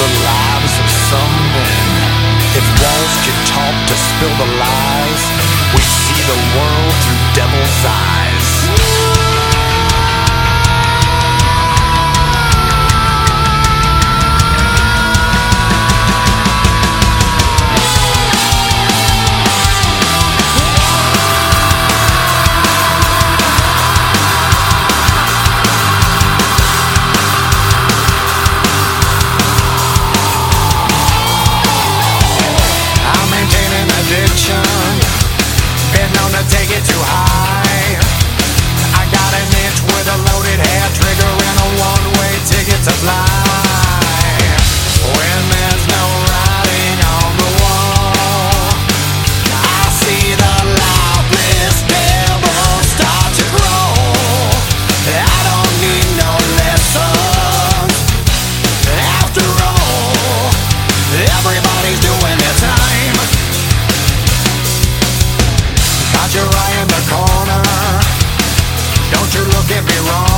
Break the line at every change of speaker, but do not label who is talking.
the lives of some men. If walls could talk to spill the lies, we see the world through devil's eyes. Me wrong.